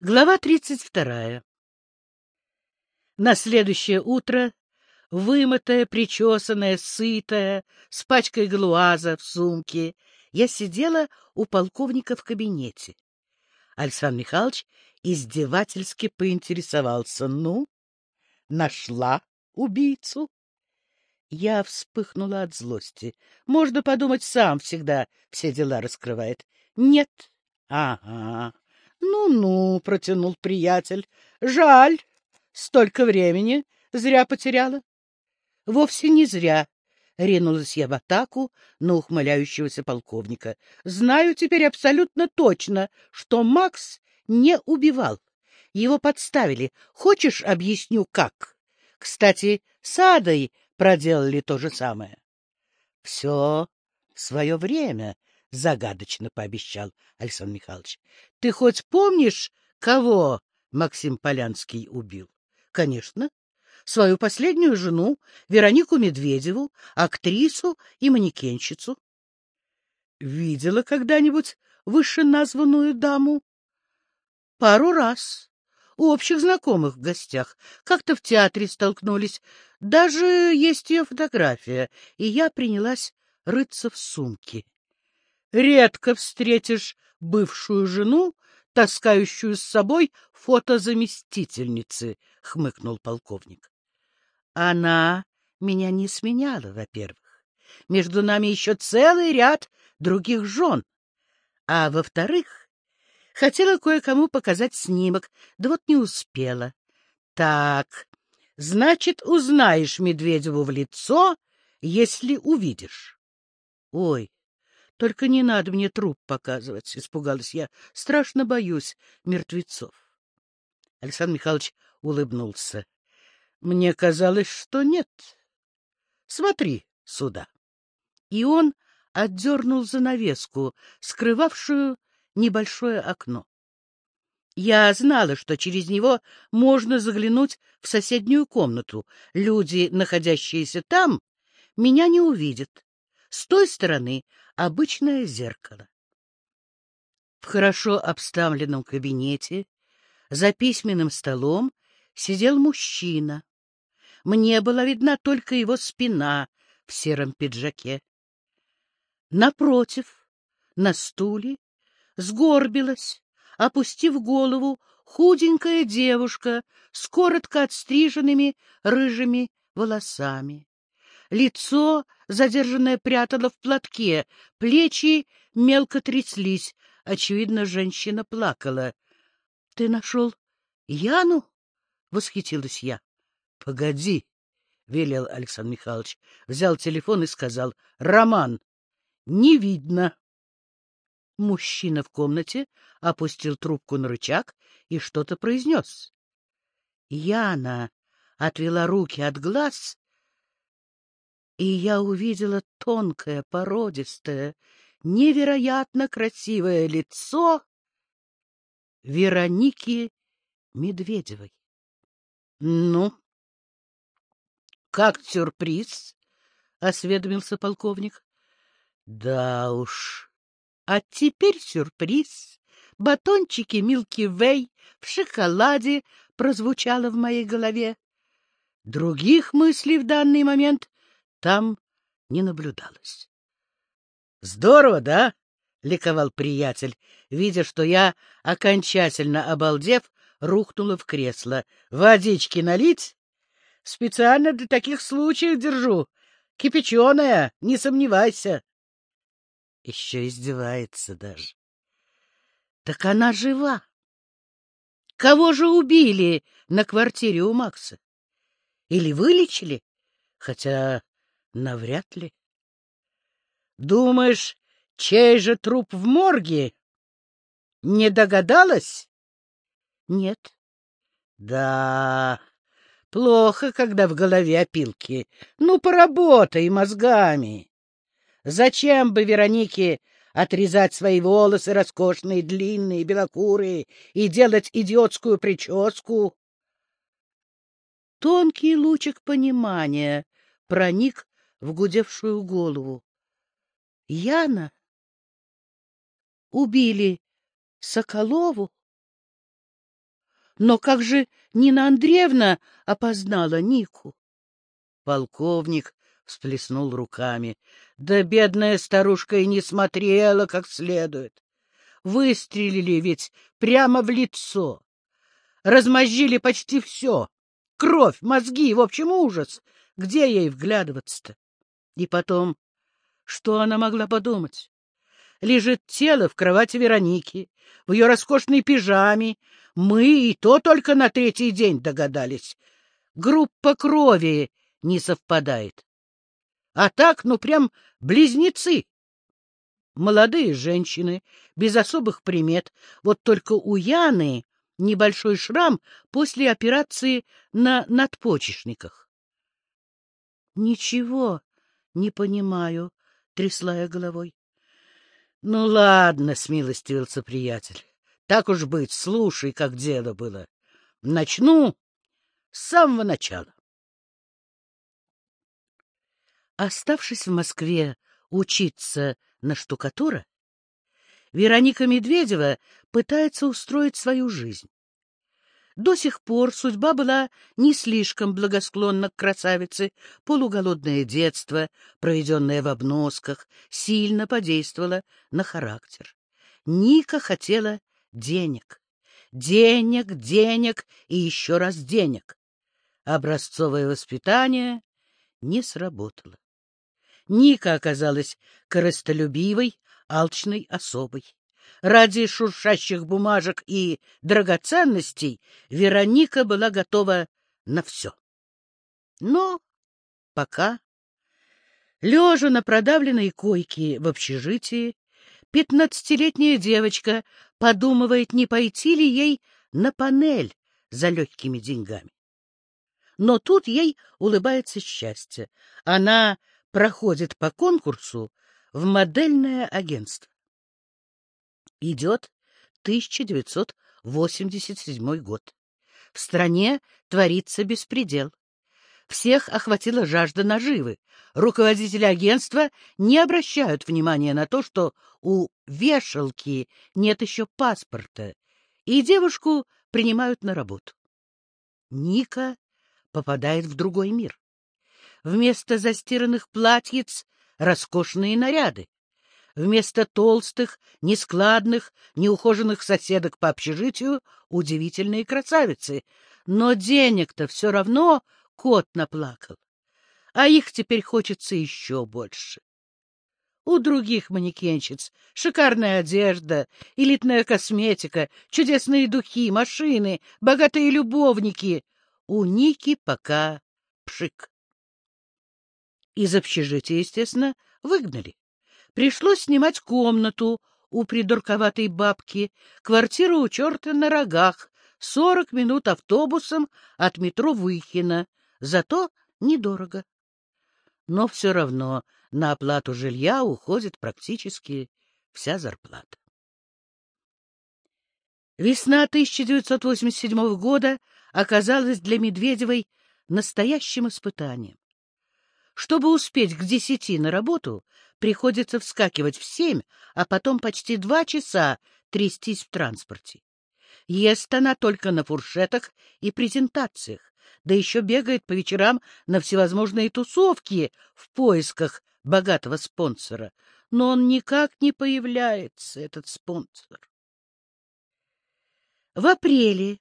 Глава тридцать вторая. На следующее утро, вымытая, причесанная, сытая, с пачкой глуаза в сумке, я сидела у полковника в кабинете. Александр Михайлович издевательски поинтересовался. — Ну, нашла убийцу? Я вспыхнула от злости. Можно подумать, сам всегда все дела раскрывает. — Нет. — Ага. «Ну-ну», — протянул приятель, — «жаль, столько времени зря потеряла». «Вовсе не зря», — ринулась я в атаку на ухмыляющегося полковника. «Знаю теперь абсолютно точно, что Макс не убивал. Его подставили. Хочешь, объясню, как? Кстати, с Адой проделали то же самое». «Все свое время», — загадочно пообещал Александр Михайлович. — Ты хоть помнишь, кого Максим Полянский убил? — Конечно. Свою последнюю жену, Веронику Медведеву, актрису и манекенщицу. — Видела когда-нибудь вышеназванную даму? — Пару раз. У общих знакомых в гостях. Как-то в театре столкнулись. Даже есть ее фотография, и я принялась рыться в сумке. Редко встретишь бывшую жену, таскающую с собой фото заместительницы, — хмыкнул полковник. Она меня не сменяла, во-первых. Между нами еще целый ряд других жен. А во-вторых, хотела кое-кому показать снимок, да вот не успела. Так, значит, узнаешь Медведеву в лицо, если увидишь. Ой, только не надо мне труп показывать, — испугалась я. Страшно боюсь мертвецов. Александр Михайлович улыбнулся. Мне казалось, что нет. Смотри сюда. И он отдернул занавеску, скрывавшую небольшое окно. Я знала, что через него можно заглянуть в соседнюю комнату. Люди, находящиеся там, меня не увидят. С той стороны обычное зеркало. В хорошо обставленном кабинете за письменным столом сидел мужчина. Мне была видна только его спина в сером пиджаке. Напротив, на стуле, сгорбилась, опустив голову, худенькая девушка с коротко отстриженными рыжими волосами. Лицо, задержанное, прятало в платке, плечи мелко тряслись. Очевидно, женщина плакала. — Ты нашел Яну? — восхитилась я. — Погоди, — велел Александр Михайлович. Взял телефон и сказал. — Роман, не видно. Мужчина в комнате опустил трубку на рычаг и что-то произнес. Яна отвела руки от глаз и я увидела тонкое, породистое, невероятно красивое лицо Вероники Медведевой. — Ну, как сюрприз? — осведомился полковник. — Да уж. А теперь сюрприз. Батончики Милки Вей в шоколаде прозвучало в моей голове. Других мыслей в данный момент там не наблюдалось. — Здорово, да? — ликовал приятель, видя, что я, окончательно обалдев, рухнула в кресло. — Водички налить? Специально для таких случаев держу. Кипяченая, не сомневайся. Еще издевается даже. Так она жива. Кого же убили на квартире у Макса? Или вылечили? Хотя Навряд ли. Думаешь, чей же труп в морге? Не догадалась? Нет. Да, плохо, когда в голове опилки. Ну, поработай мозгами. Зачем бы Веронике отрезать свои волосы роскошные, длинные, белокурые и делать идиотскую прическу? Тонкий лучик понимания проник в гудевшую голову. Яна? Убили Соколову? Но как же Нина Андреевна опознала Нику? Полковник всплеснул руками. Да бедная старушка и не смотрела как следует. Выстрелили ведь прямо в лицо. Размозжили почти все. Кровь, мозги, в общем, ужас. Где ей вглядываться-то? И потом, что она могла подумать? Лежит тело в кровати Вероники, в ее роскошной пижаме. Мы и то только на третий день догадались. Группа крови не совпадает. А так, ну, прям близнецы. Молодые женщины, без особых примет. Вот только у Яны небольшой шрам после операции на надпочечниках. — Ничего не понимаю, — трясла я головой. — Ну, ладно, — смилостивился приятель. — Так уж быть, слушай, как дело было. Начну с самого начала. Оставшись в Москве учиться на штукатура, Вероника Медведева пытается устроить свою жизнь. До сих пор судьба была не слишком благосклонна к красавице, полуголодное детство, проведенное в обносках, сильно подействовало на характер. Ника хотела денег. Денег, денег и еще раз денег. Образцовое воспитание не сработало. Ника оказалась корыстолюбивой, алчной особой. Ради шуршащих бумажек и драгоценностей Вероника была готова на все. Но пока, лежа на продавленной койке в общежитии, пятнадцатилетняя девочка подумывает, не пойти ли ей на панель за легкими деньгами. Но тут ей улыбается счастье. Она проходит по конкурсу в модельное агентство. Идет 1987 год. В стране творится беспредел. Всех охватила жажда наживы. Руководители агентства не обращают внимания на то, что у вешалки нет еще паспорта, и девушку принимают на работу. Ника попадает в другой мир. Вместо застиранных платьиц — роскошные наряды. Вместо толстых, нескладных, неухоженных соседок по общежитию — удивительные красавицы. Но денег-то все равно кот наплакал. А их теперь хочется еще больше. У других манекенщиц шикарная одежда, элитная косметика, чудесные духи, машины, богатые любовники. У Ники пока пшик. Из общежития, естественно, выгнали. Пришлось снимать комнату у придурковатой бабки, квартиру у черта на рогах, сорок минут автобусом от метро Выхина, зато недорого. Но все равно на оплату жилья уходит практически вся зарплата. Весна 1987 года оказалась для Медведевой настоящим испытанием. Чтобы успеть к десяти на работу, приходится вскакивать в семь, а потом почти два часа трястись в транспорте. Ест она только на фуршетах и презентациях, да еще бегает по вечерам на всевозможные тусовки в поисках богатого спонсора. Но он никак не появляется, этот спонсор. В апреле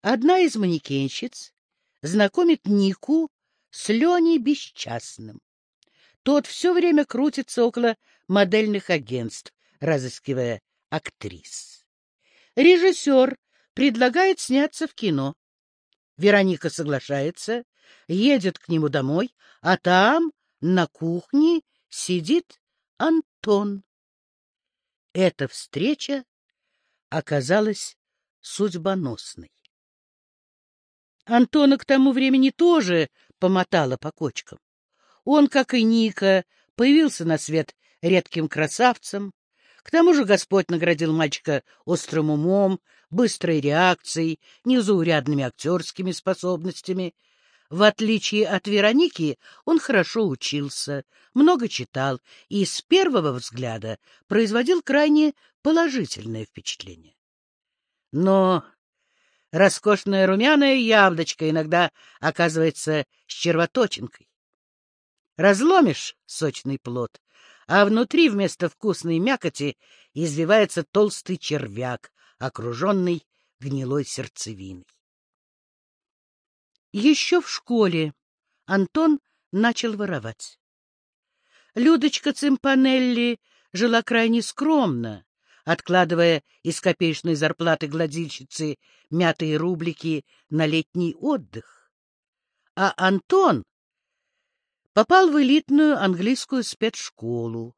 одна из манекенщиц знакомит Нику с Леней Бесчастным. Тот все время крутится около модельных агентств, разыскивая актрис. Режиссер предлагает сняться в кино. Вероника соглашается, едет к нему домой, а там, на кухне, сидит Антон. Эта встреча оказалась судьбоносной. Антона к тому времени тоже помотала по кочкам. Он, как и Ника, появился на свет редким красавцем. К тому же Господь наградил мальчика острым умом, быстрой реакцией, незаурядными актерскими способностями. В отличие от Вероники, он хорошо учился, много читал и с первого взгляда производил крайне положительное впечатление. Но Роскошное румяное яблочко иногда оказывается с червоточинкой. Разломишь сочный плод, а внутри вместо вкусной мякоти извивается толстый червяк, окруженный гнилой сердцевиной. Еще в школе Антон начал воровать. Людочка Цимпанелли жила крайне скромно, откладывая из копеечной зарплаты гладильщицы мятые рублики на летний отдых. А Антон попал в элитную английскую спецшколу.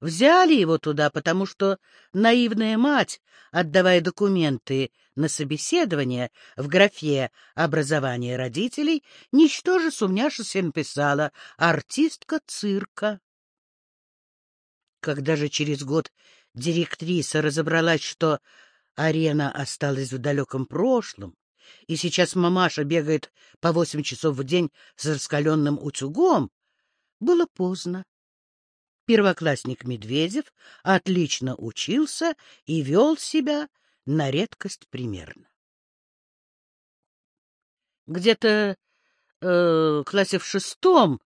Взяли его туда, потому что наивная мать, отдавая документы на собеседование в графе «Образование родителей», ничтоже сумняшися написала «Артистка цирка». Когда же через год директриса разобралась, что арена осталась в далеком прошлом, и сейчас мамаша бегает по восемь часов в день с раскаленным утюгом, было поздно. Первоклассник Медведев отлично учился и вел себя на редкость примерно. Где-то э, классе в шестом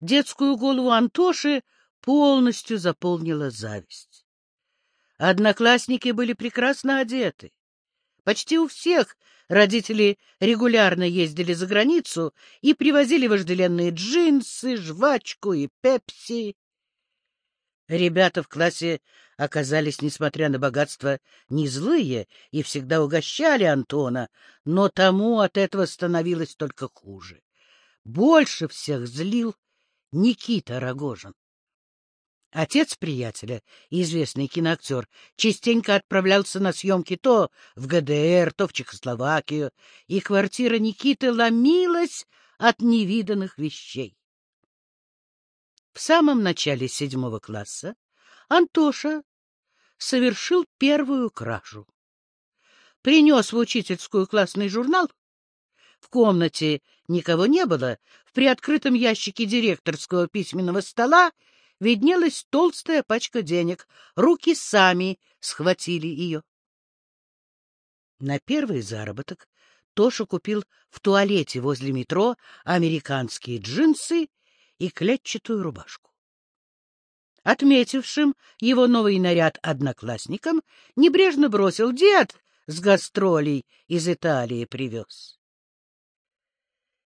детскую голову Антоши полностью заполнила зависть. Одноклассники были прекрасно одеты. Почти у всех родители регулярно ездили за границу и привозили вожделенные джинсы, жвачку и пепси. Ребята в классе оказались, несмотря на богатство, не злые и всегда угощали Антона, но тому от этого становилось только хуже. Больше всех злил Никита Рогожин. Отец приятеля, известный киноактер, частенько отправлялся на съемки то в ГДР, то в Чехословакию, и квартира Никиты ломилась от невиданных вещей. В самом начале седьмого класса Антоша совершил первую кражу. Принес в учительскую классный журнал. В комнате никого не было. В приоткрытом ящике директорского письменного стола виднелась толстая пачка денег. Руки сами схватили ее. На первый заработок Тоша купил в туалете возле метро американские джинсы и клетчатую рубашку. Отметившим его новый наряд одноклассникам небрежно бросил дед с гастролей из Италии привез.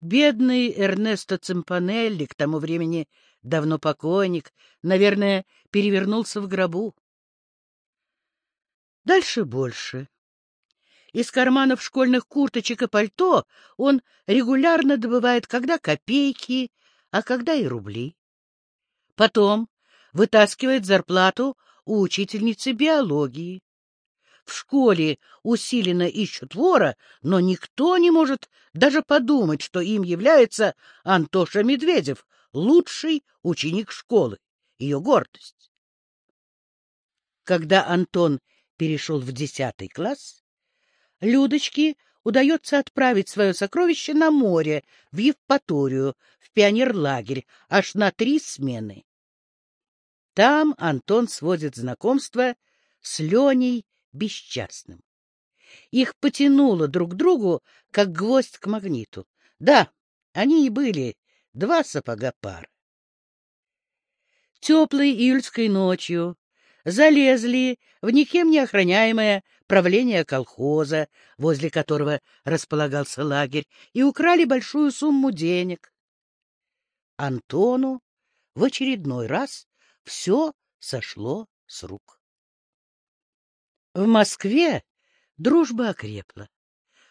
Бедный Эрнесто Цимпанелли, к тому времени давно покойник, наверное, перевернулся в гробу. Дальше больше. Из карманов школьных курточек и пальто он регулярно добывает когда копейки, а когда и рубли. Потом вытаскивает зарплату у учительницы биологии. В школе усиленно ищут вора, но никто не может даже подумать, что им является Антоша Медведев, лучший ученик школы, ее гордость. Когда Антон перешел в десятый класс, Людочке удается отправить свое сокровище на море, в Евпаторию, в пионерлагерь, аж на три смены. Там Антон сводит знакомство с Леней бесчастным. Их потянуло друг к другу, как гвоздь к магниту. Да, они и были два сапога пар. Теплой июльской ночью залезли в никем не охраняемое правление колхоза, возле которого располагался лагерь, и украли большую сумму денег. Антону в очередной раз все сошло с рук. В Москве дружба окрепла.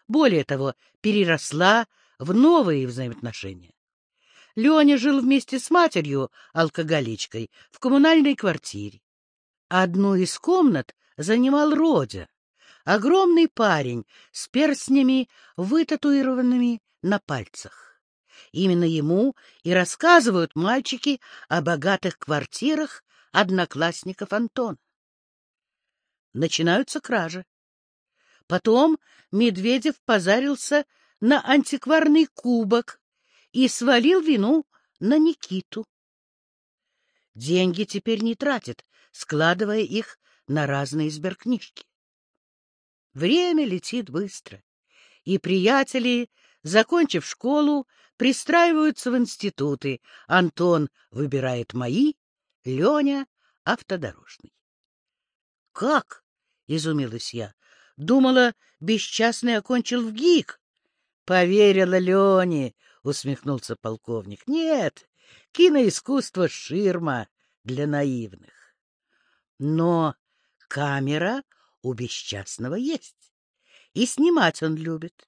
Более того, переросла в новые взаимоотношения. Леня жил вместе с матерью, алкоголичкой, в коммунальной квартире. Одну из комнат занимал Родя, огромный парень с перстнями, вытатуированными на пальцах. Именно ему и рассказывают мальчики о богатых квартирах одноклассников Антона начинаются кражи. Потом Медведев позарился на антикварный кубок и свалил вину на Никиту. Деньги теперь не тратит, складывая их на разные сберкнижки. Время летит быстро, и приятели, закончив школу, пристраиваются в институты. Антон выбирает мои, Леня — автодорожный. — Как? — изумилась я. — Думала, бесчастный окончил в ГИК. — Поверила Лене, — усмехнулся полковник. — Нет, киноискусство — ширма для наивных. Но камера у бесчастного есть, и снимать он любит.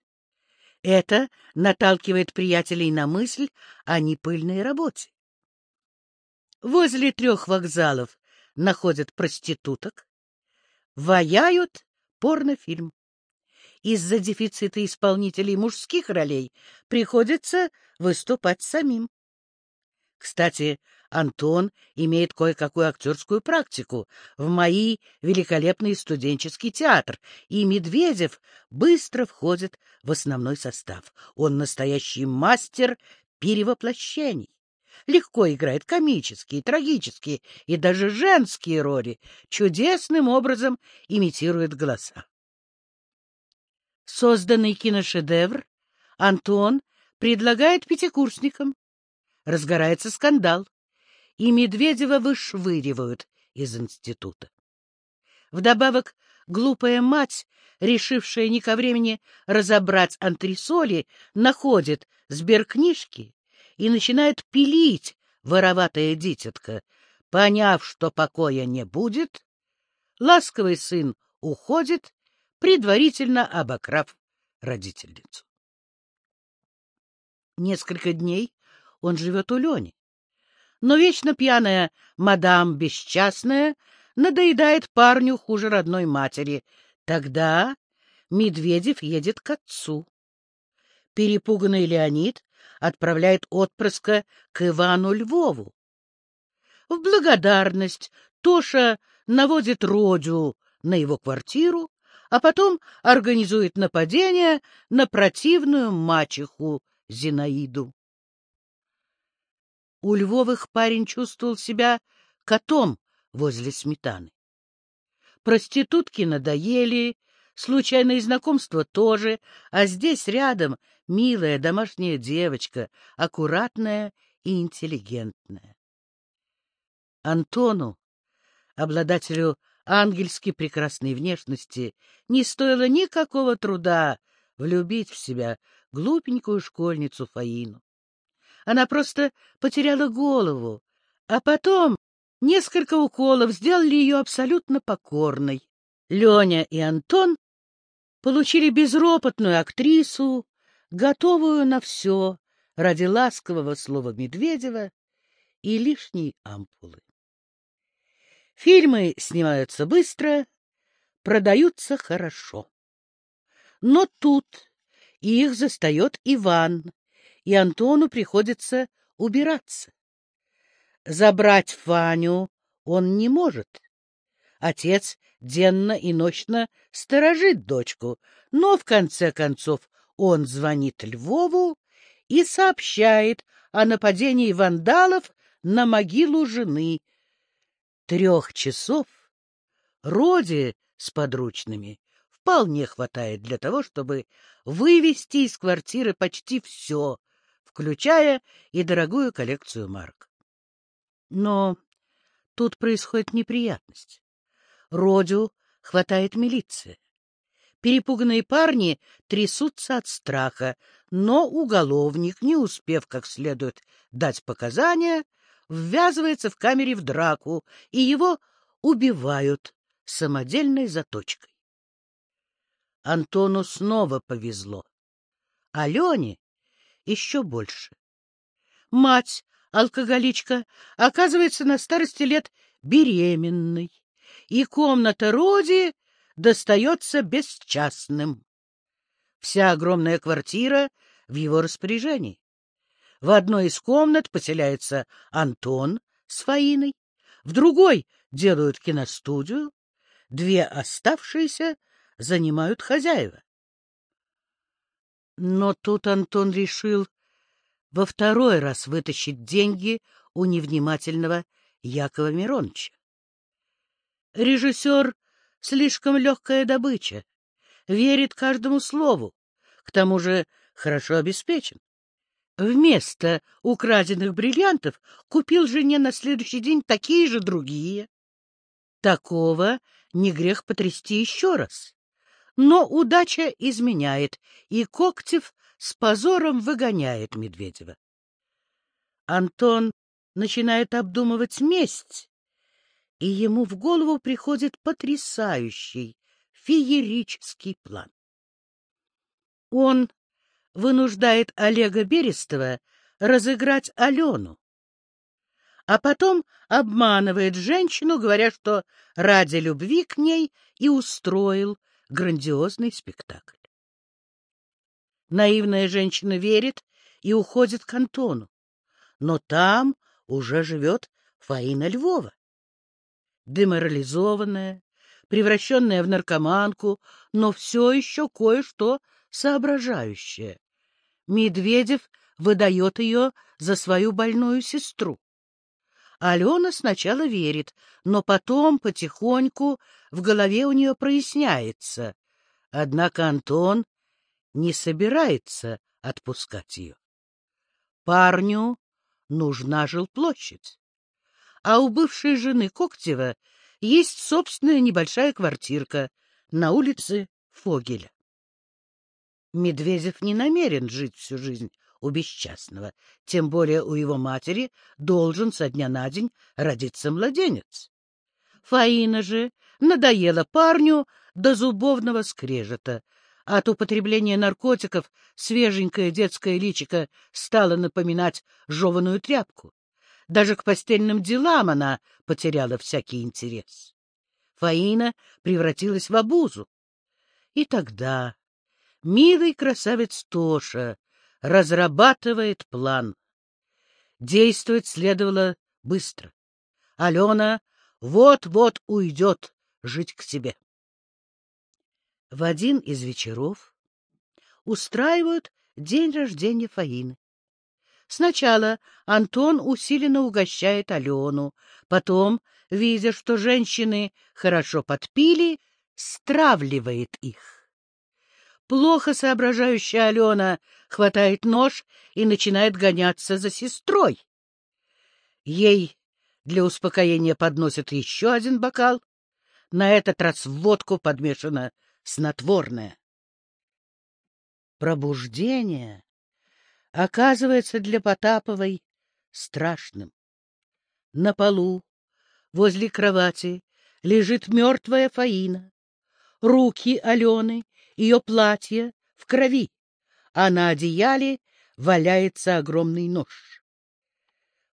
Это наталкивает приятелей на мысль о непыльной работе. Возле трех вокзалов находят проституток, ваяют порнофильм. Из-за дефицита исполнителей мужских ролей приходится выступать самим. Кстати, Антон имеет кое-какую актерскую практику в мои великолепный студенческий театр, и Медведев быстро входит в основной состав. Он настоящий мастер перевоплощений. Легко играет комические, трагические и даже женские роли, чудесным образом имитирует голоса. Созданный киношедевр Антон предлагает пятикурсникам. Разгорается скандал и Медведева вышвыривают из института. Вдобавок, глупая мать, решившая не ко времени разобрать антресоли, находит сберкнижки и начинает пилить вороватое дитятко. Поняв, что покоя не будет, ласковый сын уходит, предварительно обокрав родительницу. Несколько дней он живет у Лени но вечно пьяная мадам бесчастная надоедает парню хуже родной матери. Тогда Медведев едет к отцу. Перепуганный Леонид отправляет отпрыска к Ивану Львову. В благодарность Тоша наводит Родю на его квартиру, а потом организует нападение на противную мачеху Зинаиду. У Львовых парень чувствовал себя котом возле сметаны. Проститутки надоели, случайные знакомства тоже, а здесь рядом милая домашняя девочка, аккуратная и интеллигентная. Антону, обладателю ангельски прекрасной внешности, не стоило никакого труда влюбить в себя глупенькую школьницу Фаину. Она просто потеряла голову. А потом несколько уколов сделали ее абсолютно покорной. Леня и Антон получили безропотную актрису, готовую на все ради ласкового слова Медведева и лишней ампулы. Фильмы снимаются быстро, продаются хорошо. Но тут их застает Иван, и Антону приходится убираться. Забрать Фаню он не может. Отец денно и ночно сторожит дочку, но в конце концов он звонит Львову и сообщает о нападении вандалов на могилу жены. Трех часов Роди с подручными вполне хватает для того, чтобы вывести из квартиры почти все, включая и дорогую коллекцию марок. Но тут происходит неприятность. Родю хватает милиция. Перепуганные парни трясутся от страха, но уголовник, не успев как следует дать показания, ввязывается в камере в драку, и его убивают самодельной заточкой. Антону снова повезло. Алене еще больше. Мать, алкоголичка, оказывается на старости лет беременной, и комната Роди достается бесчастным. Вся огромная квартира в его распоряжении. В одной из комнат поселяется Антон с Фаиной, в другой делают киностудию, две оставшиеся занимают хозяева. Но тут Антон решил во второй раз вытащить деньги у невнимательного Якова Мироновича. Режиссер — слишком легкая добыча. верит каждому слову, к тому же хорошо обеспечен. Вместо украденных бриллиантов купил жене на следующий день такие же другие. Такого не грех потрясти еще раз. Но удача изменяет, и Коктев с позором выгоняет Медведева. Антон начинает обдумывать месть, и ему в голову приходит потрясающий, феерический план. Он вынуждает Олега Берестова разыграть Алену, а потом обманывает женщину, говоря, что ради любви к ней и устроил грандиозный спектакль. Наивная женщина верит и уходит к Антону, но там уже живет Фаина Львова. Деморализованная, превращенная в наркоманку, но все еще кое-что соображающее. Медведев выдает ее за свою больную сестру. Алена сначала верит, но потом потихоньку в голове у нее проясняется. Однако Антон не собирается отпускать ее. Парню нужна жилплощадь, а у бывшей жены Коктева есть собственная небольшая квартирка на улице Фогеля. Медведев не намерен жить всю жизнь у бесчастного, тем более у его матери должен со дня на день родиться младенец. Фаина же надоела парню до зубовного скрежета. От употребления наркотиков свеженькое детское личико стало напоминать жеваную тряпку. Даже к постельным делам она потеряла всякий интерес. Фаина превратилась в обузу. И тогда милый красавец Тоша разрабатывает план. Действовать следовало быстро. Алена вот-вот уйдет жить к себе. В один из вечеров устраивают день рождения Фаины. Сначала Антон усиленно угощает Алену, потом, видя, что женщины хорошо подпили, стравливает их. Плохо соображающая Алена хватает нож и начинает гоняться за сестрой. Ей для успокоения подносят еще один бокал. На этот раз водку подмешано снотворное. Пробуждение оказывается для Потаповой страшным. На полу, возле кровати, лежит мертвая Фаина. Руки Алены ее платье в крови, а на одеяле валяется огромный нож.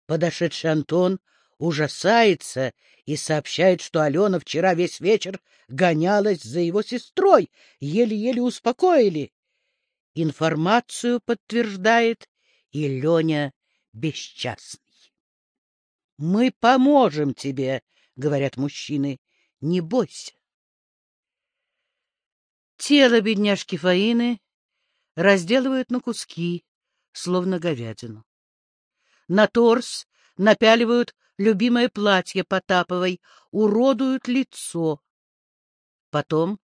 Подошедший Антон ужасается и сообщает, что Алена вчера весь вечер гонялась за его сестрой, еле-еле успокоили. Информацию подтверждает и Леня бесчастный. — Мы поможем тебе, — говорят мужчины, — не бойся. Тело бедняжки Фаины разделывают на куски, словно говядину. На торс напяливают любимое платье Потаповой, уродуют лицо. Потом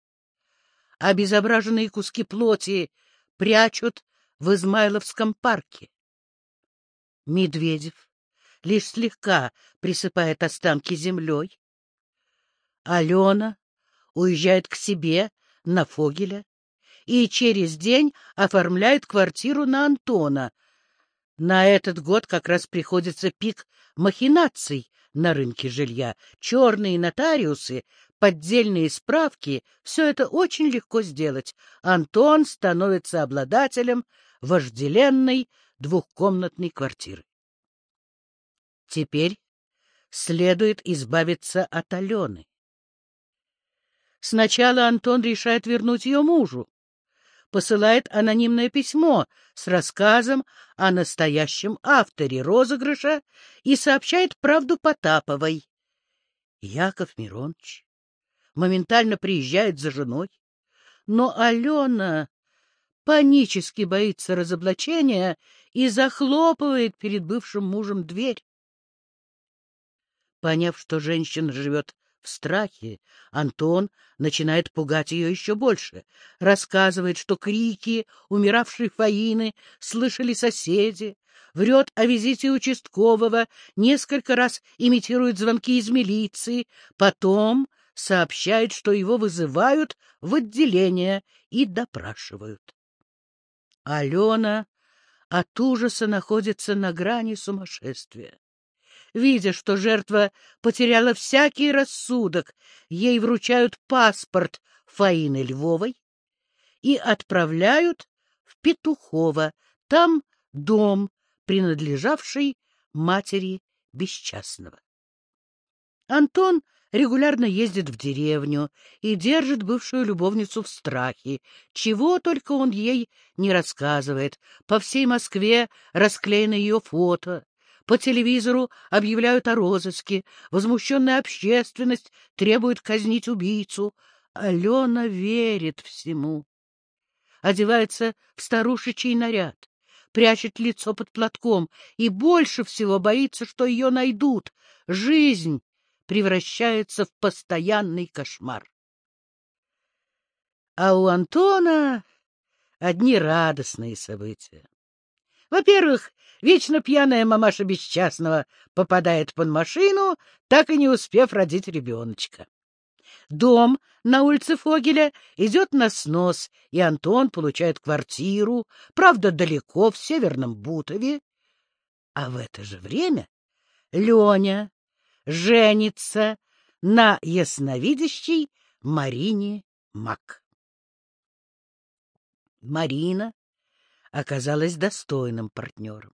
обезображенные куски плоти прячут в Измайловском парке. Медведев лишь слегка присыпает останки землей. Алена уезжает к себе на Фогеля и через день оформляет квартиру на Антона. На этот год как раз приходится пик махинаций на рынке жилья. Черные нотариусы, поддельные справки — все это очень легко сделать. Антон становится обладателем вожделенной двухкомнатной квартиры. Теперь следует избавиться от Алены. Сначала Антон решает вернуть ее мужу. Посылает анонимное письмо с рассказом о настоящем авторе розыгрыша и сообщает правду Потаповой. Яков Миронович моментально приезжает за женой, но Алена панически боится разоблачения и захлопывает перед бывшим мужем дверь. Поняв, что женщина живет страхе Антон начинает пугать ее еще больше. Рассказывает, что крики умиравшей Фаины слышали соседи, врет о визите участкового, несколько раз имитирует звонки из милиции, потом сообщает, что его вызывают в отделение и допрашивают. Алена от ужаса находится на грани сумасшествия. Видя, что жертва потеряла всякий рассудок, ей вручают паспорт Фаины Львовой и отправляют в Петухово. Там дом, принадлежавший матери Бесчастного. Антон регулярно ездит в деревню и держит бывшую любовницу в страхе. Чего только он ей не рассказывает. По всей Москве расклеено ее фото. По телевизору объявляют о розыске. Возмущенная общественность требует казнить убийцу. Алена верит всему. Одевается в старушечий наряд, прячет лицо под платком и больше всего боится, что ее найдут. Жизнь превращается в постоянный кошмар. А у Антона одни радостные события. Во-первых, вечно пьяная мамаша бесчастного попадает под машину, так и не успев родить ребеночка. Дом на улице Фогеля идет на снос, и Антон получает квартиру, правда, далеко, в Северном Бутове. А в это же время Леня женится на ясновидящей Марине Мак. Марина оказалась достойным партнером.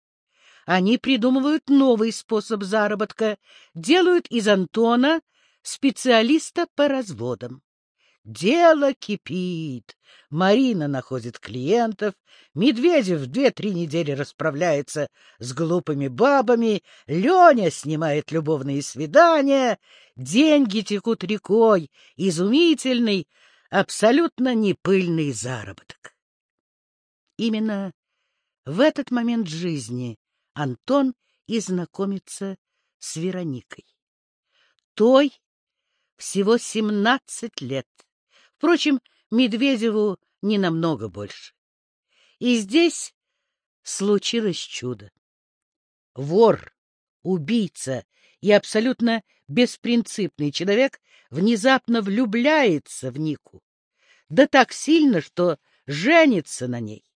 Они придумывают новый способ заработка, делают из Антона специалиста по разводам. Дело кипит. Марина находит клиентов, Медведев две-три недели расправляется с глупыми бабами, Леня снимает любовные свидания, деньги текут рекой, изумительный, абсолютно непыльный заработок. Именно в этот момент жизни Антон и знакомится с Вероникой. Той всего семнадцать лет. Впрочем, Медведеву не намного больше. И здесь случилось чудо. Вор, убийца и абсолютно беспринципный человек внезапно влюбляется в Нику. Да так сильно, что женится на ней.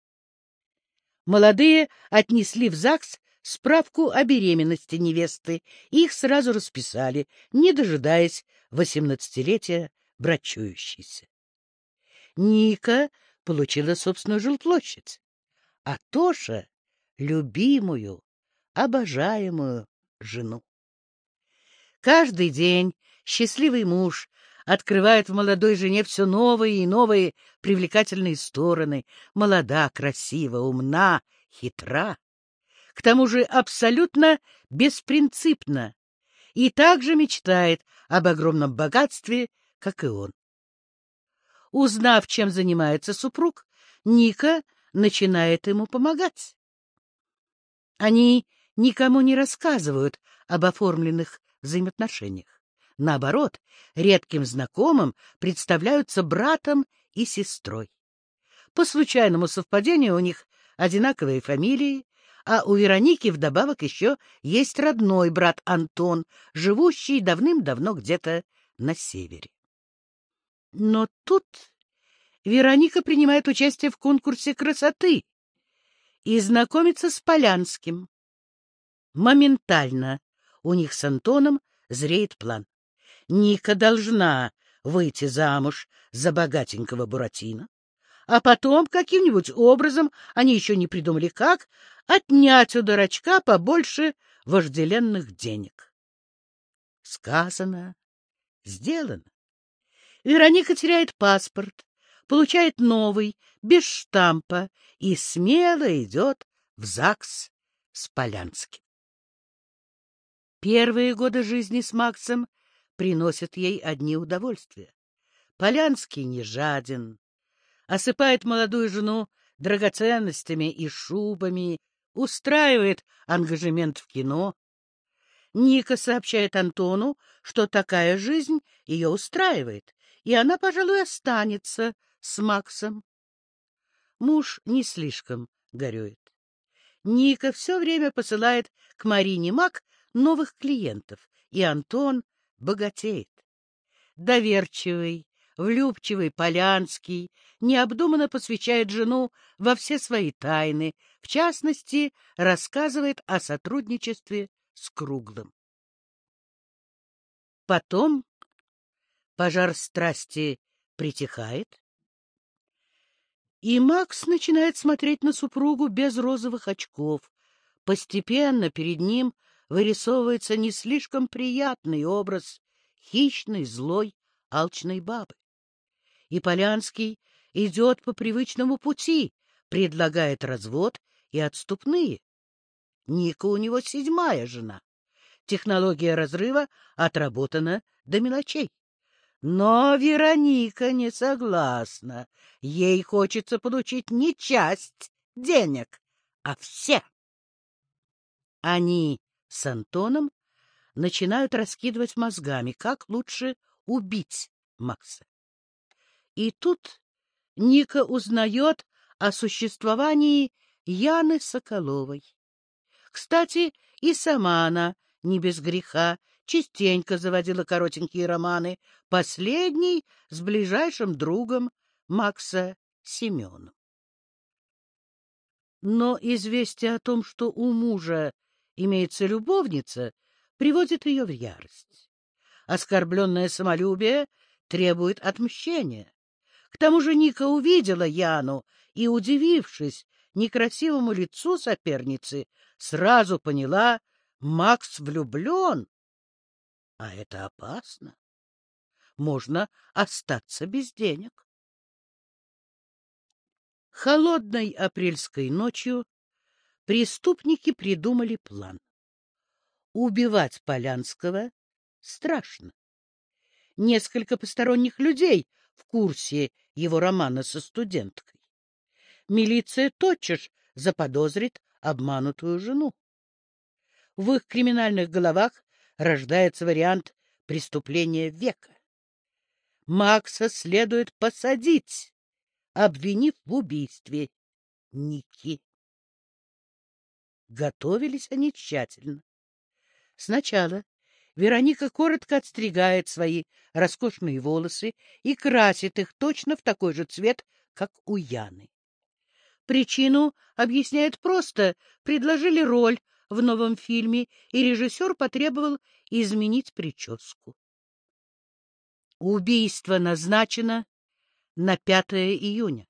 Молодые отнесли в ЗАГС справку о беременности невесты. Их сразу расписали, не дожидаясь восемнадцатилетия брачующейся. Ника получила собственную жилплощадь, а Тоша — любимую, обожаемую жену. Каждый день счастливый муж открывает в молодой жене все новые и новые привлекательные стороны. Молода, красива, умна, хитра. К тому же абсолютно беспринципна и также мечтает об огромном богатстве, как и он. Узнав, чем занимается супруг, Ника начинает ему помогать. Они никому не рассказывают об оформленных взаимоотношениях. Наоборот, редким знакомым представляются братом и сестрой. По случайному совпадению у них одинаковые фамилии, а у Вероники вдобавок еще есть родной брат Антон, живущий давным-давно где-то на севере. Но тут Вероника принимает участие в конкурсе красоты и знакомится с Полянским. Моментально у них с Антоном зреет план. Ника должна выйти замуж за богатенького Буратино, а потом каким-нибудь образом, они еще не придумали как, отнять у дурачка побольше вожделенных денег. Сказано, сделано. Вероника теряет паспорт, получает новый, без штампа, и смело идет в ЗАГС с Полянским. Первые годы жизни с Максом приносят ей одни удовольствия. Полянский не жаден, осыпает молодую жену драгоценностями и шубами, устраивает ангажемент в кино. Ника сообщает Антону, что такая жизнь ее устраивает, и она, пожалуй, останется с Максом. Муж не слишком горюет. Ника все время посылает к Марине Мак новых клиентов, и Антон богатеет. Доверчивый, влюбчивый Полянский необдуманно посвящает жену во все свои тайны, в частности, рассказывает о сотрудничестве с Круглым. Потом пожар страсти притихает, и Макс начинает смотреть на супругу без розовых очков. Постепенно перед ним вырисовывается не слишком приятный образ хищной, злой, алчной бабы. И Полянский идет по привычному пути, предлагает развод и отступные. Ника у него седьмая жена. Технология разрыва отработана до мелочей. Но Вероника не согласна. Ей хочется получить не часть денег, а все. Они с Антоном начинают раскидывать мозгами, как лучше убить Макса. И тут Ника узнает о существовании Яны Соколовой. Кстати, и сама она не без греха, частенько заводила коротенькие романы, последний с ближайшим другом Макса Семеном. Но известие о том, что у мужа имеется любовница, приводит ее в ярость. Оскорбленное самолюбие требует отмщения. К тому же Ника увидела Яну и, удивившись некрасивому лицу соперницы, сразу поняла, Макс влюблен а это опасно. Можно остаться без денег. Холодной апрельской ночью преступники придумали план. Убивать Полянского страшно. Несколько посторонних людей в курсе его романа со студенткой. Милиция тотчас заподозрит обманутую жену. В их криминальных головах рождается вариант преступления века. Макса следует посадить, обвинив в убийстве Ники. Готовились они тщательно. Сначала Вероника коротко отстригает свои роскошные волосы и красит их точно в такой же цвет, как у Яны. Причину объясняет просто. Предложили роль в новом фильме, и режиссер потребовал изменить прическу. Убийство назначено на 5 июня.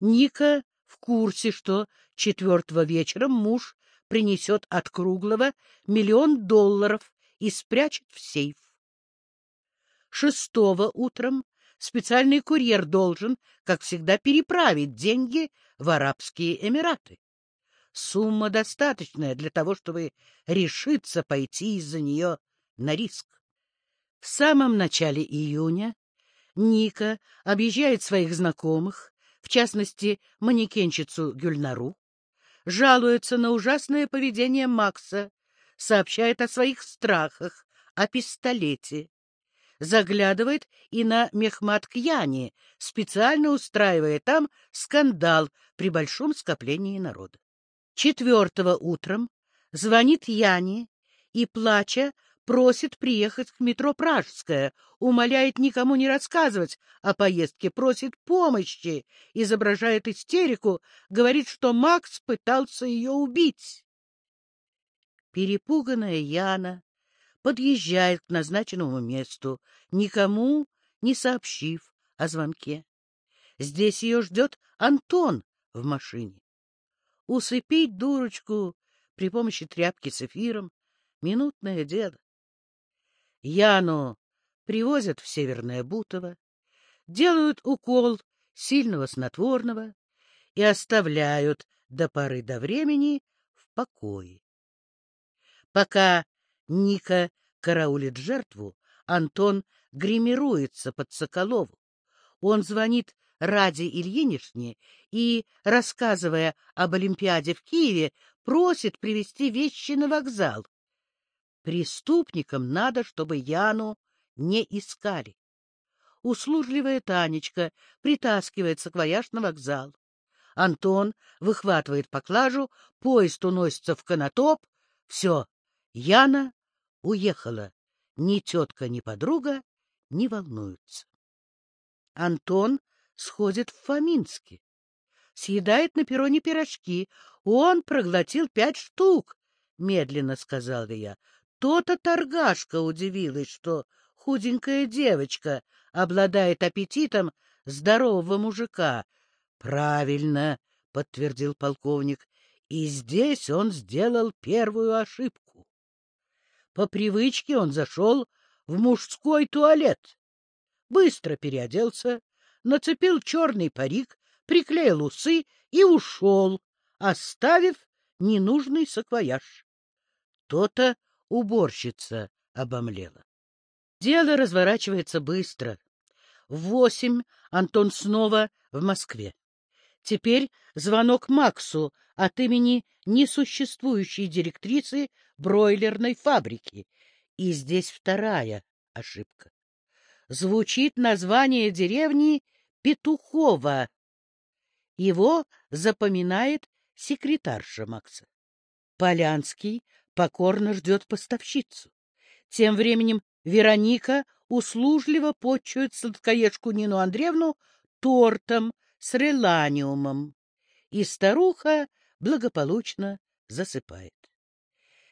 Ника в курсе, что четвертого вечером муж принесет от Круглого миллион долларов и спрячет в сейф. Шестого утром специальный курьер должен, как всегда, переправить деньги в Арабские Эмираты. Сумма достаточная для того, чтобы решиться пойти из-за нее на риск. В самом начале июня Ника объезжает своих знакомых, в частности, манекенщицу Гюльнару, жалуется на ужасное поведение Макса, сообщает о своих страхах, о пистолете. Заглядывает и на Мехмат Кьяни, специально устраивая там скандал при большом скоплении народа. Четвертого утром звонит Яне и, плача, просит приехать к метро Пражская, умоляет никому не рассказывать о поездке, просит помощи, изображает истерику, говорит, что Макс пытался ее убить. Перепуганная Яна подъезжает к назначенному месту, никому не сообщив о звонке. Здесь ее ждет Антон в машине. Усыпить дурочку при помощи тряпки с эфиром — минутное дело. Яну привозят в Северное Бутово, делают укол сильного снотворного и оставляют до поры до времени в покое. Пока Ника караулит жертву, Антон гримируется под Соколову. Он звонит Ради Ильинишне и, рассказывая об Олимпиаде в Киеве, просит привезти вещи на вокзал. Преступникам надо, чтобы Яну не искали. Услужливая Танечка притаскивает саквояж на вокзал. Антон выхватывает поклажу, поезд уносится в Конотоп. Все, Яна уехала. Ни тетка, ни подруга не волнуются. Антон сходит в Фоминске, съедает на перроне пирожки. Он проглотил пять штук, — медленно сказал я. То-то торгашка удивилась, что худенькая девочка обладает аппетитом здорового мужика. — Правильно, — подтвердил полковник, — и здесь он сделал первую ошибку. По привычке он зашел в мужской туалет, быстро переоделся, нацепил черный парик, приклеил усы и ушел, оставив ненужный саквояж. То-то уборщица обомлела. Дело разворачивается быстро. В восемь Антон снова в Москве. Теперь звонок Максу от имени несуществующей директрисы бройлерной фабрики. И здесь вторая ошибка. Звучит название деревни Петухова. Его запоминает секретарша Макса. Полянский покорно ждет поставщицу. Тем временем Вероника услужливо почует сладкоежку Нину Андреевну тортом с реланиумом, и старуха благополучно засыпает.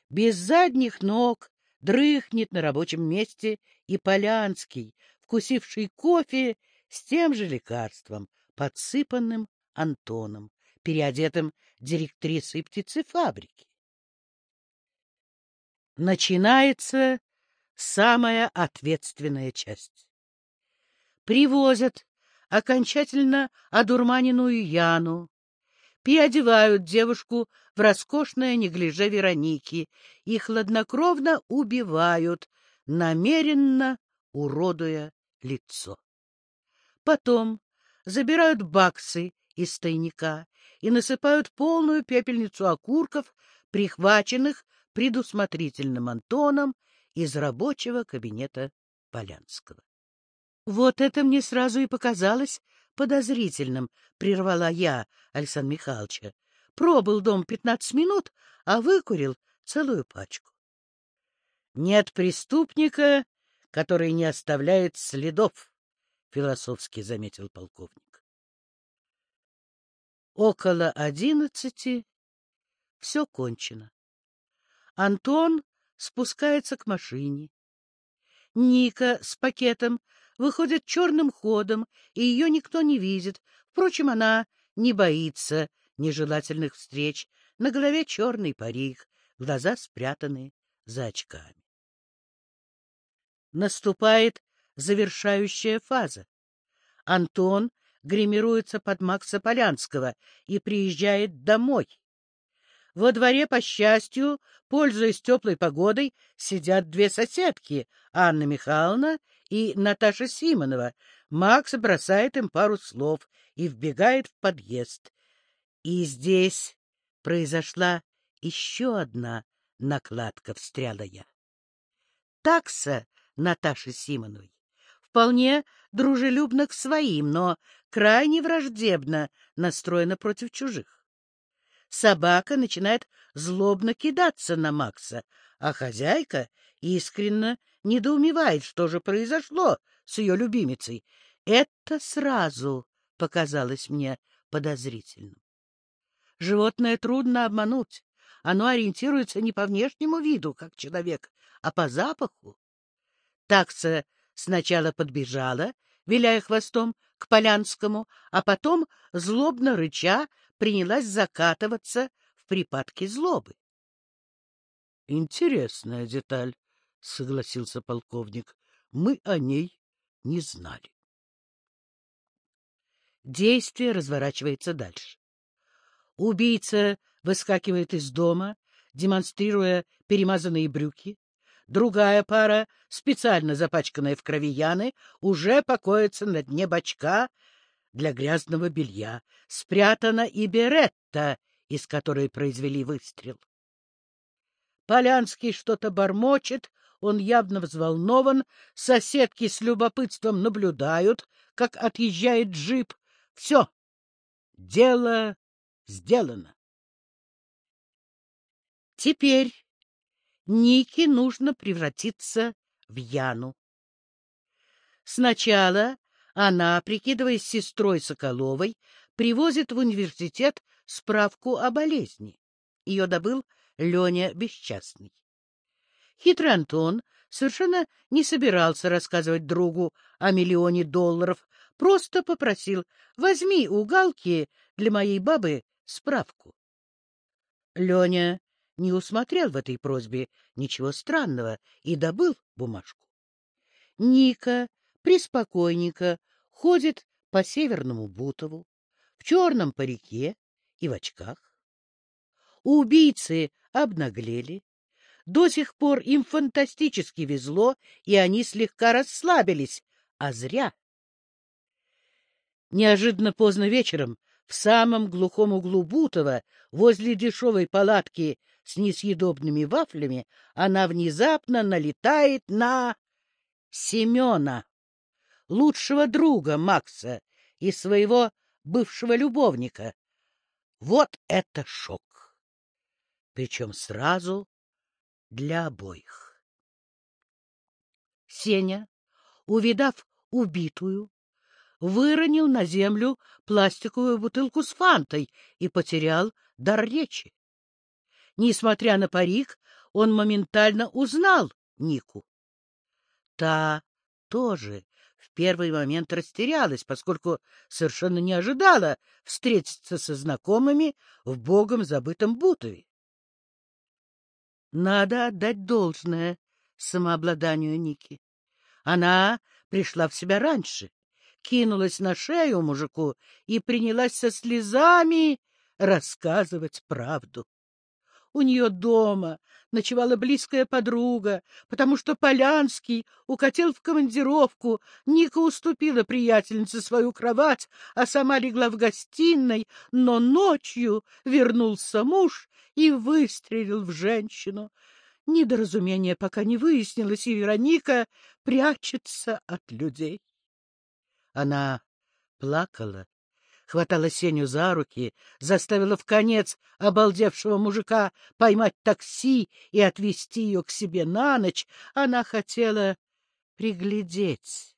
Без задних ног дрыхнет на рабочем месте и Полянский, вкусивший кофе с тем же лекарством, подсыпанным Антоном, переодетым директрисой птицефабрики. Начинается самая ответственная часть. Привозят окончательно одурманенную Яну, переодевают девушку в роскошное неглиже Вероники и хладнокровно убивают, намеренно уродуя лицо. Потом забирают баксы из тайника и насыпают полную пепельницу окурков, прихваченных предусмотрительным Антоном из рабочего кабинета Полянского. Вот это мне сразу и показалось подозрительным, — прервала я Александра Михайловича. Пробыл дом пятнадцать минут, а выкурил целую пачку. Нет преступника, который не оставляет следов, — философски заметил полковник. Около одиннадцати все кончено. Антон спускается к машине. Ника с пакетом выходит черным ходом, и ее никто не видит. Впрочем, она не боится нежелательных встреч. На голове черный парик, глаза спрятаны за очками. Наступает завершающая фаза. Антон гримируется под Макса Полянского и приезжает домой. Во дворе, по счастью, пользуясь теплой погодой, сидят две соседки — Анна Михайловна и Наташа Симонова. Макс бросает им пару слов и вбегает в подъезд. И здесь произошла еще одна накладка, встряла я. Такса Наташи Симоновой вполне дружелюбна к своим, но крайне враждебно настроена против чужих. Собака начинает злобно кидаться на Макса, а хозяйка искренне недоумевает, что же произошло с ее любимицей. Это сразу показалось мне подозрительным. Животное трудно обмануть. Оно ориентируется не по внешнему виду, как человек, а по запаху. Такса сначала подбежала, виляя хвостом, к Полянскому, а потом, злобно рыча, принялась закатываться в припадке злобы. — Интересная деталь, — согласился полковник. — Мы о ней не знали. Действие разворачивается дальше. Убийца выскакивает из дома, демонстрируя перемазанные брюки. Другая пара, специально запачканная в крови Яны, уже покоится на дне бачка для грязного белья. Спрятана и беретта, из которой произвели выстрел. Полянский что-то бормочет, он явно взволнован, соседки с любопытством наблюдают, как отъезжает джип. Все, дело сделано. Теперь Нике нужно превратиться в Яну. Сначала она, прикидываясь сестрой Соколовой, привозит в университет справку о болезни. Ее добыл Леня Бесчастный. Хитрый Антон совершенно не собирался рассказывать другу о миллионе долларов, просто попросил «возьми у Галки для моей бабы справку». Леня не усмотрел в этой просьбе ничего странного и добыл бумажку. Ника приспокойненько ходит по Северному Бутову, в черном парике и в очках. Убийцы обнаглели. До сих пор им фантастически везло, и они слегка расслабились, а зря. Неожиданно поздно вечером в самом глухом углу Бутова, возле дешевой палатки с несъедобными вафлями, она внезапно налетает на Семена, лучшего друга Макса и своего бывшего любовника. Вот это шок! причем сразу для обоих. Сеня, увидав убитую, выронил на землю пластиковую бутылку с фантой и потерял дар речи. Несмотря на парик, он моментально узнал Нику. Та тоже в первый момент растерялась, поскольку совершенно не ожидала встретиться со знакомыми в богом забытом Бутове. Надо отдать должное самообладанию Ники. Она пришла в себя раньше, кинулась на шею мужику и принялась со слезами рассказывать правду. У нее дома ночевала близкая подруга, потому что Полянский укатил в командировку. Ника уступила приятельнице свою кровать, а сама легла в гостиной, но ночью вернулся муж и выстрелил в женщину. Недоразумение пока не выяснилось, и Вероника прячется от людей. Она плакала хватала Сеню за руки, заставила в конец обалдевшего мужика поймать такси и отвезти ее к себе на ночь. Она хотела приглядеть,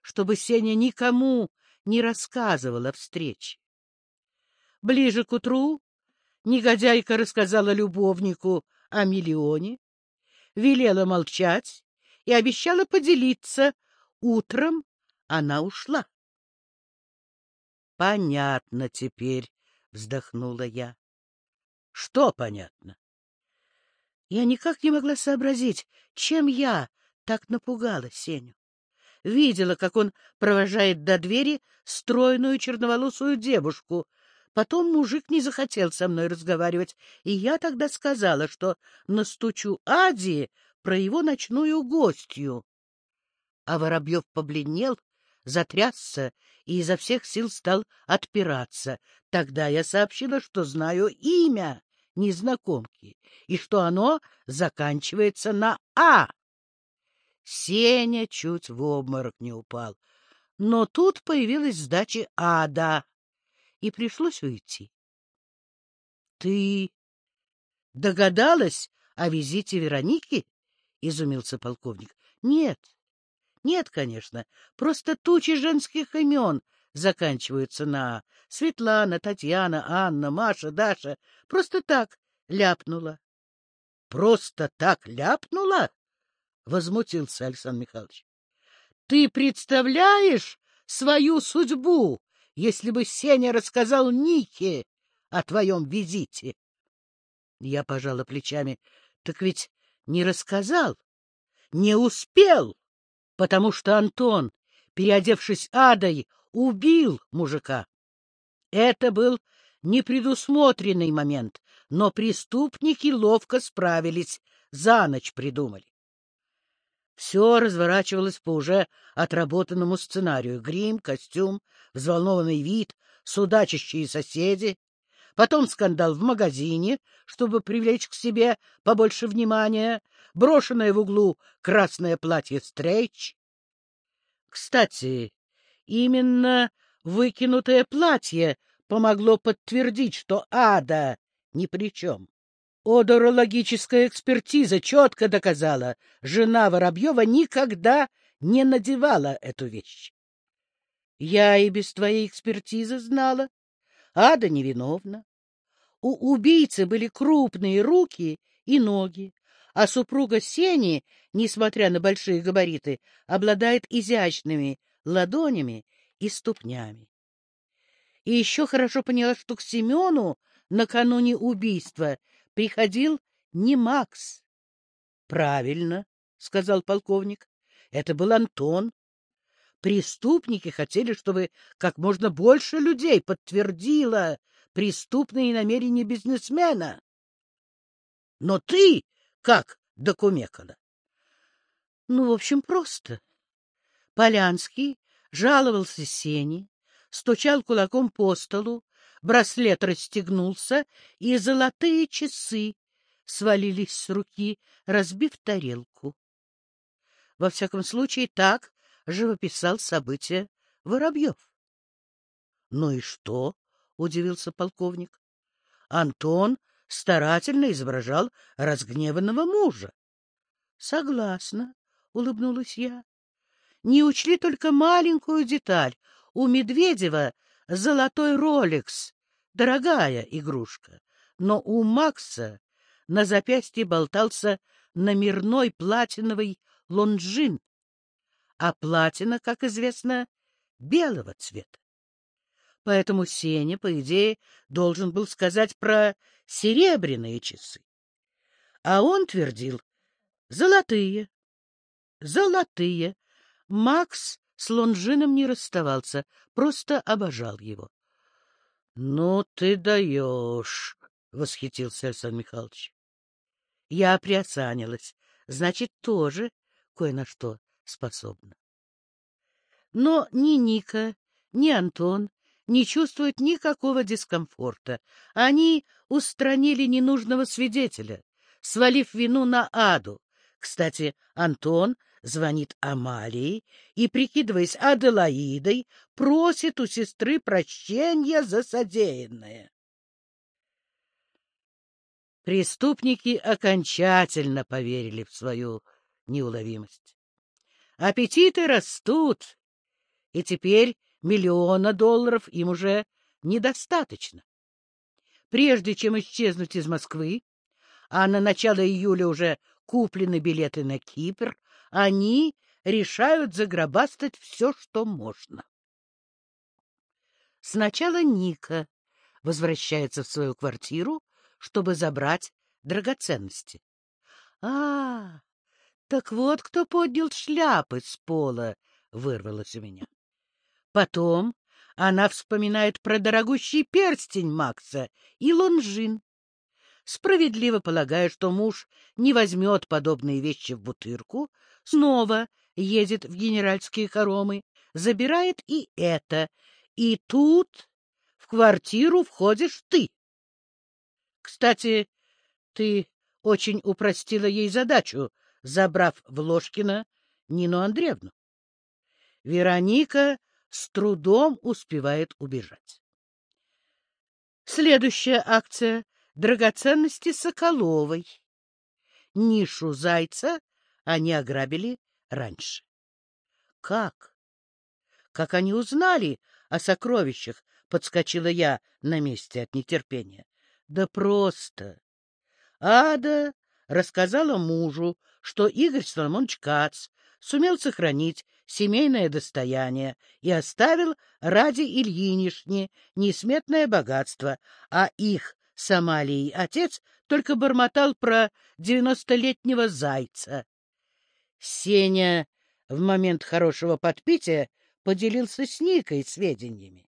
чтобы Сеня никому не рассказывала встречи. Ближе к утру негодяйка рассказала любовнику о миллионе, велела молчать и обещала поделиться. Утром она ушла. Понятно теперь, вздохнула я. Что понятно? Я никак не могла сообразить, чем я так напугала Сеню. Видела, как он провожает до двери стройную черноволосую девушку. Потом мужик не захотел со мной разговаривать, и я тогда сказала, что настучу Ади про его ночную гостью. А Воробьев побледнел затрясся и изо всех сил стал отпираться. Тогда я сообщила, что знаю имя незнакомки и что оно заканчивается на «А». Сеня чуть в обморок не упал. Но тут появилась сдача ада, и пришлось уйти. — Ты догадалась о визите Вероники? — изумился полковник. — Нет, нет, конечно, просто тучи женских имен заканчиваются на Светлана, Татьяна, Анна, Маша, Даша. Просто так ляпнула. — Просто так ляпнула? — возмутился Александр Михайлович. — Ты представляешь свою судьбу, если бы Сеня рассказал Нике о твоем визите? Я пожала плечами. — Так ведь не рассказал, не успел потому что Антон, переодевшись адой, убил мужика. Это был непредусмотренный момент, но преступники ловко справились, за ночь придумали. Все разворачивалось по уже отработанному сценарию. Грим, костюм, взволнованный вид, судачащие соседи. Потом скандал в магазине, чтобы привлечь к себе побольше внимания, брошенное в углу красное платье стрейч. Кстати, именно выкинутое платье помогло подтвердить, что ада ни при чем. Одорологическая экспертиза четко доказала, жена Воробьева никогда не надевала эту вещь. Я и без твоей экспертизы знала. Ада невиновна. У убийцы были крупные руки и ноги, а супруга Сени, несмотря на большие габариты, обладает изящными ладонями и ступнями. И еще хорошо поняла, что к Семену накануне убийства приходил не Макс. — Правильно, — сказал полковник. — Это был Антон. Преступники хотели, чтобы как можно больше людей подтвердило преступные намерения бизнесмена. Но ты как докумекала? Ну, в общем, просто. Полянский жаловался Сене, стучал кулаком по столу, браслет расстегнулся, и золотые часы свалились с руки, разбив тарелку. Во всяком случае, так живописал события Воробьев. — Ну и что? — удивился полковник. Антон старательно изображал разгневанного мужа. — Согласна, — улыбнулась я. Не учли только маленькую деталь. У Медведева золотой роликс, дорогая игрушка, но у Макса на запястье болтался номерной платиновый лонжин, а платина, как известно, белого цвета. Поэтому Сеня, по идее, должен был сказать про серебряные часы. А он твердил «золотые». «Золотые». Макс с Лонжином не расставался, просто обожал его. — Ну ты даешь! — восхитился Александр Михайлович. Я приосанилась, значит, тоже кое на что способна. Но ни Ника, ни Антон не чувствуют никакого дискомфорта. Они устранили ненужного свидетеля, свалив вину на Аду. Кстати, Антон звонит Амалии и, прикидываясь Аделаидой, просит у сестры прощения за содеянное. Преступники окончательно поверили в свою неуловимость. Аппетиты растут, и теперь миллиона долларов им уже недостаточно. Прежде чем исчезнуть из Москвы, а на начало июля уже куплены билеты на Кипр, они решают загробастать все, что можно. Сначала Ника возвращается в свою квартиру, чтобы забрать драгоценности. А, так вот кто поднял шляпы с пола, вырвалось у меня. Потом она вспоминает про дорогущий перстень Макса и лонжин справедливо полагая, что муж не возьмет подобные вещи в бутырку, снова едет в генеральские хоромы, забирает и это, и тут в квартиру входишь ты. Кстати, ты очень упростила ей задачу, забрав в Ложкина Нину Андреевну. Вероника с трудом успевает убежать. Следующая акция драгоценности Соколовой. Нишу Зайца они ограбили раньше. Как? Как они узнали о сокровищах? Подскочила я на месте от нетерпения. Да просто. Ада рассказала мужу, что Игорь Соломонович Кац сумел сохранить семейное достояние и оставил ради Ильинишни несметное богатство, а их с Амалией отец только бормотал про девяностолетнего зайца. Сеня в момент хорошего подпития поделился с Никой сведениями.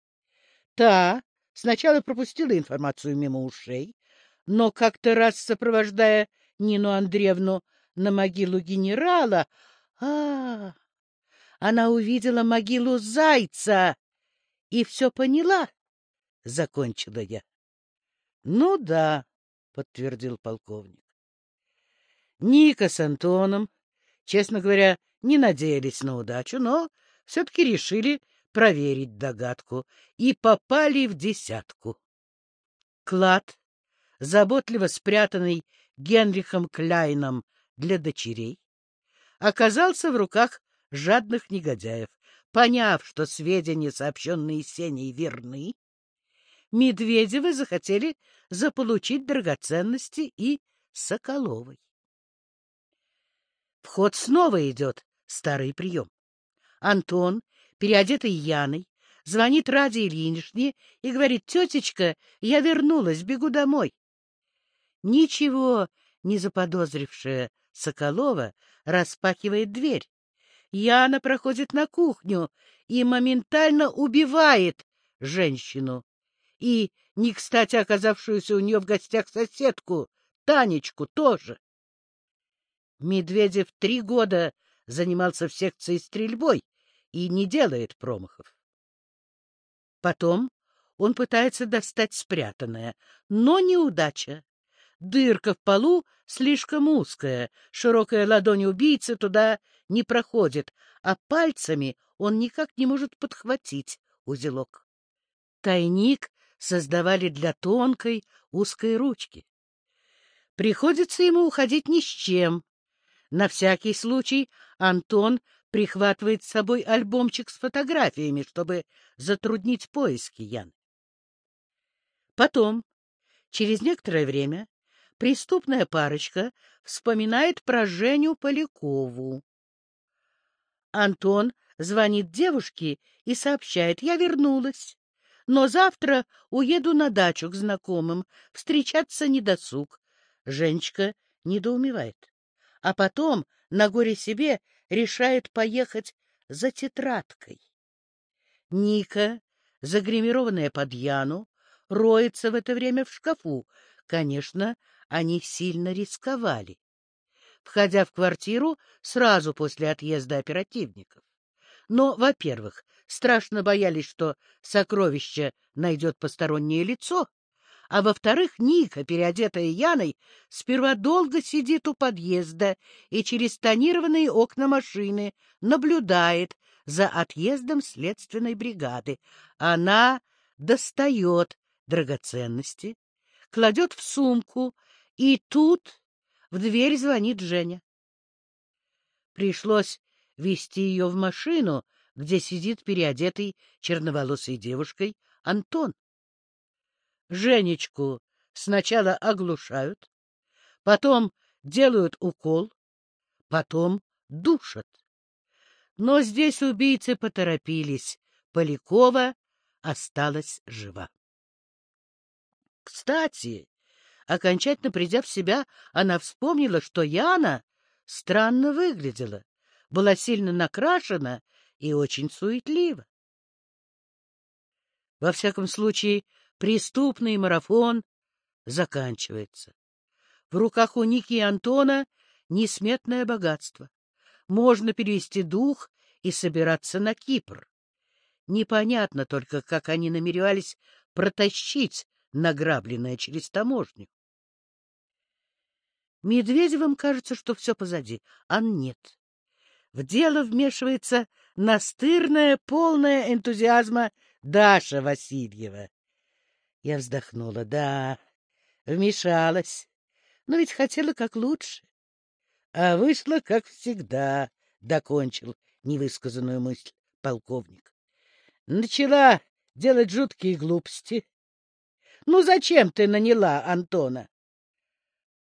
Та сначала пропустила информацию мимо ушей, но как-то раз, сопровождая Нину Андреевну на могилу генерала, а, она увидела могилу зайца и все поняла, — закончила я. Ну да, подтвердил полковник. Ника с Антоном, честно говоря, не надеялись на удачу, но все-таки решили проверить догадку и попали в десятку. Клад, заботливо спрятанный Генрихом Кляйном для дочерей, оказался в руках жадных негодяев. Поняв, что сведения, сообщенные Сеней, верны, Медведевы захотели заполучить драгоценности и Соколовой. В ход снова идет старый прием. Антон, переодетый Яной, звонит Раде Ильиничне и говорит, «Тетечка, я вернулась, бегу домой». Ничего не заподозрившая Соколова распахивает дверь. Яна проходит на кухню и моментально убивает женщину. И, не кстати оказавшуюся у нее в гостях соседку, Танечку тоже. Медведев три года занимался в секции стрельбой и не делает промахов. Потом он пытается достать спрятанное, но неудача. Дырка в полу слишком узкая, широкая ладонь убийцы туда не проходит, а пальцами он никак не может подхватить узелок. Тайник создавали для тонкой узкой ручки. Приходится ему уходить ни с чем. На всякий случай Антон прихватывает с собой альбомчик с фотографиями, чтобы затруднить поиски Яны. Потом, через некоторое время, преступная парочка вспоминает про Женю Полякову. Антон звонит девушке и сообщает, я вернулась, но завтра уеду на дачу к знакомым, встречаться не досуг. Женечка недоумевает. А потом, на горе себе, решает поехать за тетрадкой. Ника, загримированная под Яну, роется в это время в шкафу. Конечно, они сильно рисковали, входя в квартиру сразу после отъезда оперативников. Но, во-первых, страшно боялись, что сокровище найдет постороннее лицо, а во-вторых, Ника, переодетая Яной, сперва долго сидит у подъезда и через тонированные окна машины наблюдает за отъездом следственной бригады. Она достает драгоценности, кладет в сумку, и тут в дверь звонит Женя. Пришлось вести ее в машину, где сидит переодетый черноволосой девушкой Антон. Женечку сначала оглушают, потом делают укол, потом душат. Но здесь убийцы поторопились. Полякова осталась жива. Кстати, окончательно придя в себя, она вспомнила, что Яна странно выглядела, была сильно накрашена и очень суетлива. Во всяком случае, преступный марафон заканчивается. В руках у Ники и Антона несметное богатство. Можно перевести дух и собираться на Кипр. Непонятно только, как они намеревались протащить награбленное через таможню. Медведевым кажется, что все позади, а нет. В дело вмешивается настырная, полная энтузиазма Даша Васильева. Я вздохнула. Да, вмешалась. Но ведь хотела как лучше. А вышло, как всегда, — докончил невысказанную мысль полковник. Начала делать жуткие глупости. Ну, зачем ты наняла Антона? —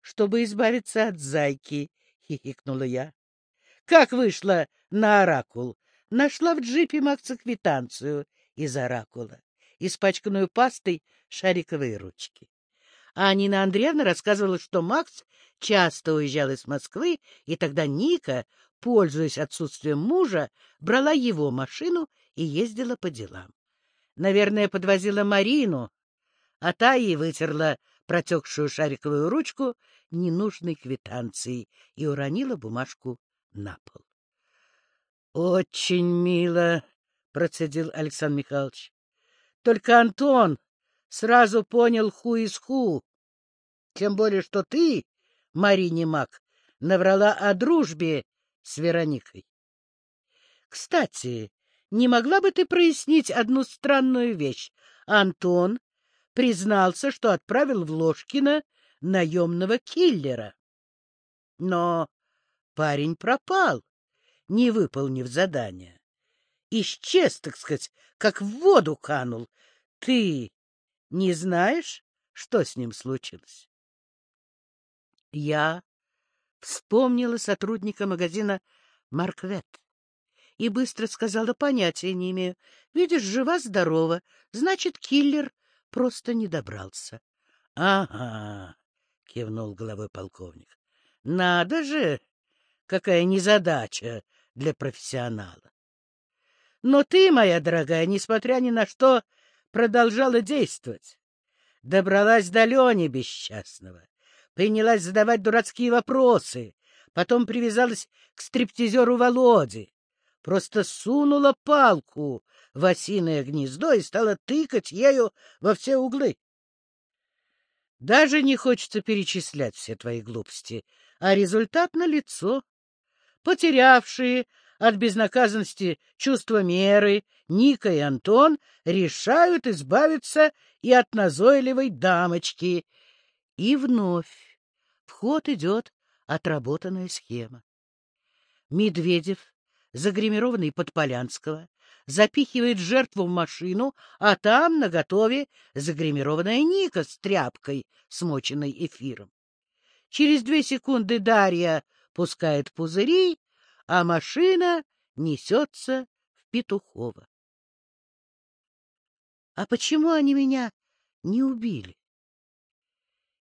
Чтобы избавиться от зайки, — хихикнула я. — Как вышла на оракул? Нашла в джипе Макса квитанцию из оракула испачканную пастой шариковые ручки. А Нина Андреевна рассказывала, что Макс часто уезжал из Москвы, и тогда Ника, пользуясь отсутствием мужа, брала его машину и ездила по делам. Наверное, подвозила Марину, а та ей вытерла протекшую шариковую ручку ненужной квитанцией и уронила бумажку на пол. — Очень мило, — процедил Александр Михайлович. Только Антон сразу понял ху из ху. Тем более, что ты, Марине Мак, наврала о дружбе с Вероникой. Кстати, не могла бы ты прояснить одну странную вещь? Антон признался, что отправил в Ложкина наемного киллера. Но парень пропал, не выполнив задание. Исчез, так сказать, как в воду канул. Ты не знаешь, что с ним случилось? Я вспомнила сотрудника магазина «Марквет» и быстро сказала, понятия не имею. Видишь, жива-здорова, значит, киллер просто не добрался. — Ага, — кивнул головой полковник. — Надо же, какая незадача для профессионала. Но ты, моя дорогая, несмотря ни на что, продолжала действовать. Добралась до Лени бесчастного, принялась задавать дурацкие вопросы, потом привязалась к стриптизеру Володе, просто сунула палку в осиное гнездо и стала тыкать ею во все углы. Даже не хочется перечислять все твои глупости, а результат налицо. Потерявшие от безнаказанности чувство меры, Ника и Антон решают избавиться и от назойливой дамочки. И вновь в ход идет отработанная схема. Медведев, загримированный под Полянского, запихивает жертву в машину, а там наготове загримированная Ника с тряпкой, смоченной эфиром. Через две секунды Дарья пускает пузыри, а машина несется в Петухово. А почему они меня не убили?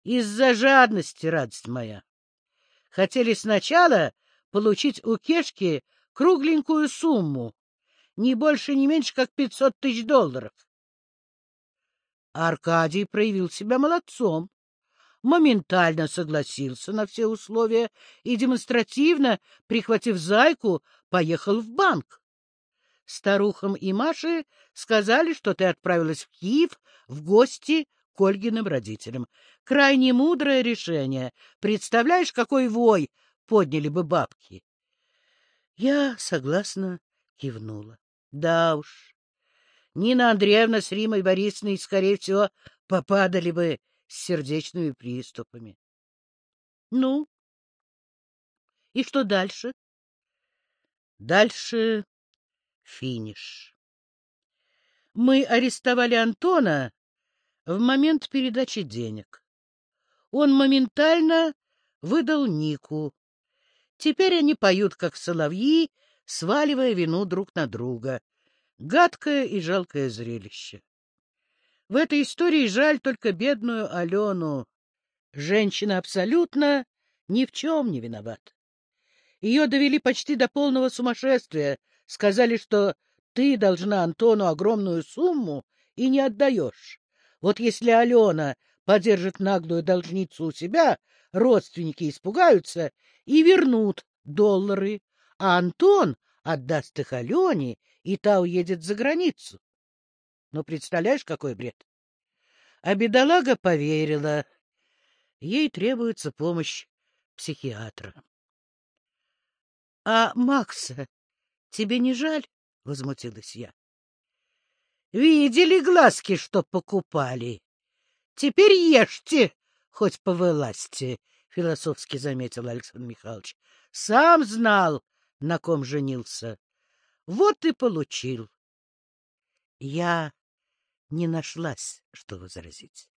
Из-за жадности, радость моя. Хотели сначала получить у Кешки кругленькую сумму, не больше, не меньше, как пятьсот тысяч долларов. Аркадий проявил себя молодцом моментально согласился на все условия и демонстративно, прихватив зайку, поехал в банк. Старухам и Маше сказали, что ты отправилась в Киев в гости к Ольгиным родителям. Крайне мудрое решение. Представляешь, какой вой подняли бы бабки? Я согласно кивнула. Да уж, Нина Андреевна с Римой Борисовной, скорее всего, попадали бы с сердечными приступами. Ну, и что дальше? Дальше финиш. Мы арестовали Антона в момент передачи денег. Он моментально выдал Нику. Теперь они поют, как соловьи, сваливая вину друг на друга. Гадкое и жалкое зрелище. В этой истории жаль только бедную Алену. Женщина абсолютно ни в чем не виновата. Ее довели почти до полного сумасшествия, сказали, что ты должна Антону огромную сумму и не отдаешь. Вот если Алена подержит наглую должницу у себя, родственники испугаются и вернут доллары, а Антон отдаст их Алене, и та уедет за границу. Ну, представляешь, какой бред? А бедолага поверила. Ей требуется помощь психиатра. — А Макса тебе не жаль? — возмутилась я. — Видели глазки, что покупали. Теперь ешьте, хоть по власти, — философски заметил Александр Михайлович. — Сам знал, на ком женился. Вот и получил. Я не нашлась, что возразить.